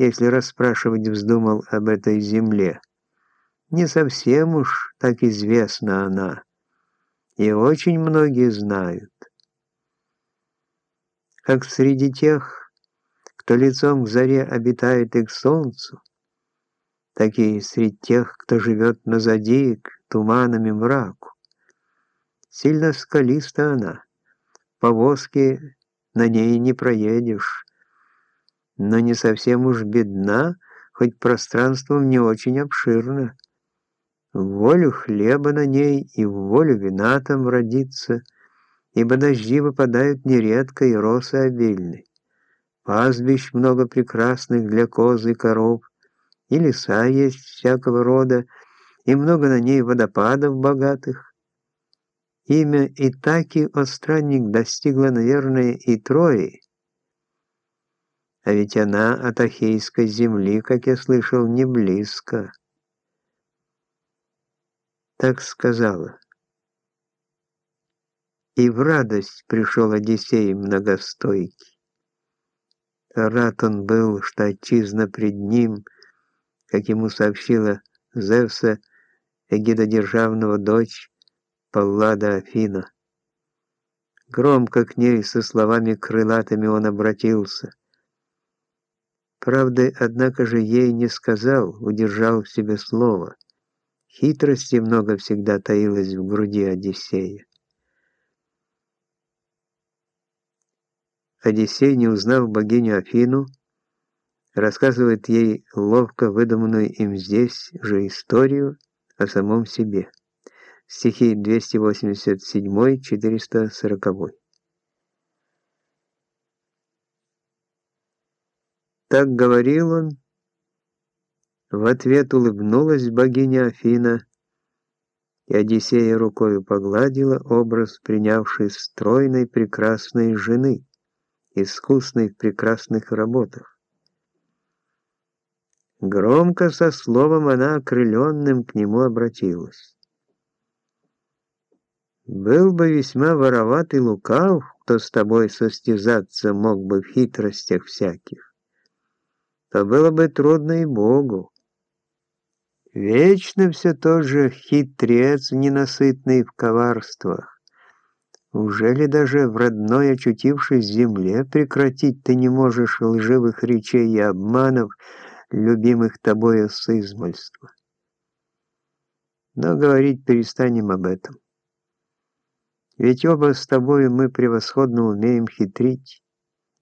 если расспрашивать вздумал об этой земле. Не совсем уж так известна она, и очень многие знают. Как среди тех, кто лицом к заре обитает и к солнцу, так и среди тех, кто живет назади к туманам и мраку. Сильно скалиста она, повозки на ней не проедешь, но не совсем уж бедна, хоть пространством не очень обширно. Волю хлеба на ней и волю вина там родится, ибо дожди выпадают нередко и росы обильны. Пастбищ много прекрасных для коз и коров, и леса есть всякого рода, и много на ней водопадов богатых. Имя Итаки, о странник, достигло, наверное, и Трои, а ведь она от Ахейской земли, как я слышал, не близко. Так сказала. И в радость пришел Одиссей многостойкий. Рад он был, что отчизна пред ним, как ему сообщила Зевса, эгидодержавного дочь Паллада Афина. Громко к ней со словами крылатыми он обратился. Правды, однако же, ей не сказал, удержал в себе слово. Хитрости много всегда таилось в груди Одиссея. Одиссей, не узнав богиню Афину, рассказывает ей ловко выдуманную им здесь же историю о самом себе. Стихи 287-440. Так говорил он. В ответ улыбнулась богиня Афина, и Одиссея рукою погладила образ принявшей стройной прекрасной жены, искусной в прекрасных работах. Громко со словом она окрыленным к нему обратилась. «Был бы весьма вороватый лукав, кто с тобой состязаться мог бы в хитростях всяких то было бы трудно и Богу. Вечно все тот же хитрец, ненасытный в коварствах. Уже ли даже в родной очутившись земле прекратить ты не можешь лживых речей и обманов, любимых тобою с измольства? Но говорить перестанем об этом. Ведь оба с тобою мы превосходно умеем хитрить,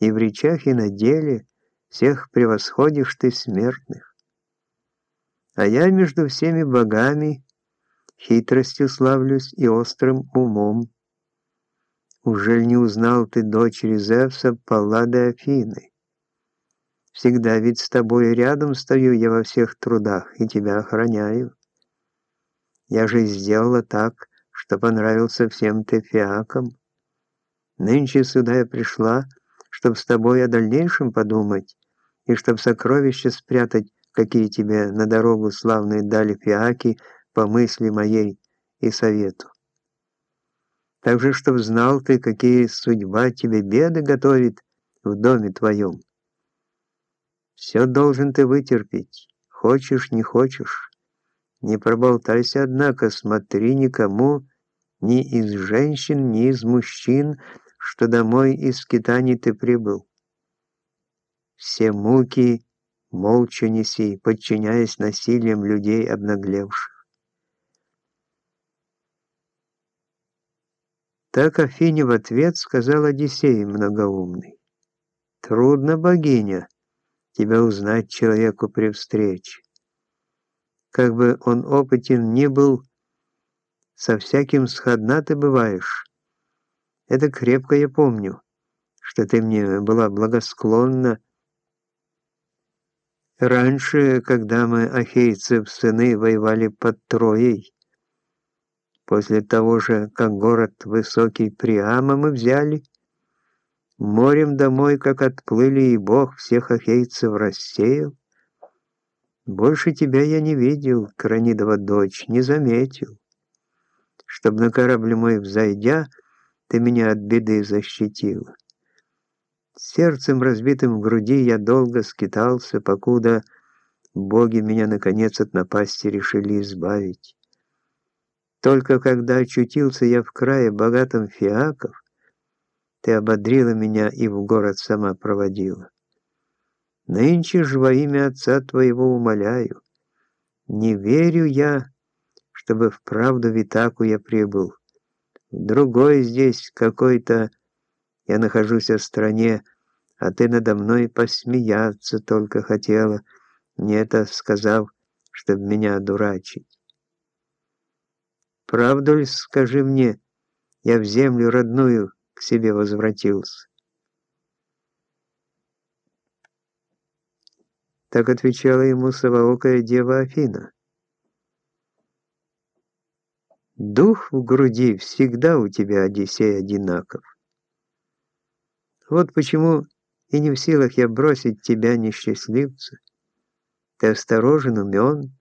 и в речах, и на деле, всех превосходишь ты смертных. А я между всеми богами хитростью славлюсь и острым умом. Ужель не узнал ты дочери Зевса Паллады Афины? Всегда ведь с тобой рядом стою я во всех трудах и тебя охраняю. Я же сделала так, что понравился всем ты. Нынче сюда я пришла, чтоб с тобой о дальнейшем подумать, и чтоб сокровища спрятать, какие тебе на дорогу славные дали фиаки по мысли моей и совету. Также, чтоб знал ты, какие судьба тебе беды готовит в доме твоем. Все должен ты вытерпеть, хочешь, не хочешь. Не проболтайся, однако, смотри никому, ни из женщин, ни из мужчин, что домой из скитаний ты прибыл все муки молча неси, подчиняясь насилием людей обнаглевших. Так Афине в ответ сказал Одиссей многоумный. «Трудно, богиня, тебя узнать человеку при встрече. Как бы он опытен ни был, со всяким сходна ты бываешь. Это крепко я помню, что ты мне была благосклонна, Раньше, когда мы, ахейцев, сыны, воевали под Троей, после того же, как город высокий Приама мы взяли, морем домой, как отплыли, и Бог всех ахейцев рассеял, больше тебя я не видел, Кранидова дочь, не заметил, чтоб на корабль мой взойдя, ты меня от беды защитила. Сердцем разбитым в груди я долго скитался, покуда боги меня наконец от напасти решили избавить. Только когда очутился я в крае богатом фиаков, ты ободрила меня и в город сама проводила. Нынче ж во имя отца твоего умоляю, не верю я, чтобы вправду в Итаку я прибыл. Другой здесь какой-то, я нахожусь в стране, а ты надо мной посмеяться только хотела, мне это сказав, чтобы меня одурачить. Правду ли, скажи мне, я в землю родную к себе возвратился? Так отвечала ему совоокая дева Афина. Дух в груди всегда у тебя, Одиссей, одинаков. Вот почему и не в силах я бросить тебя, несчастливца. Ты осторожен, умен,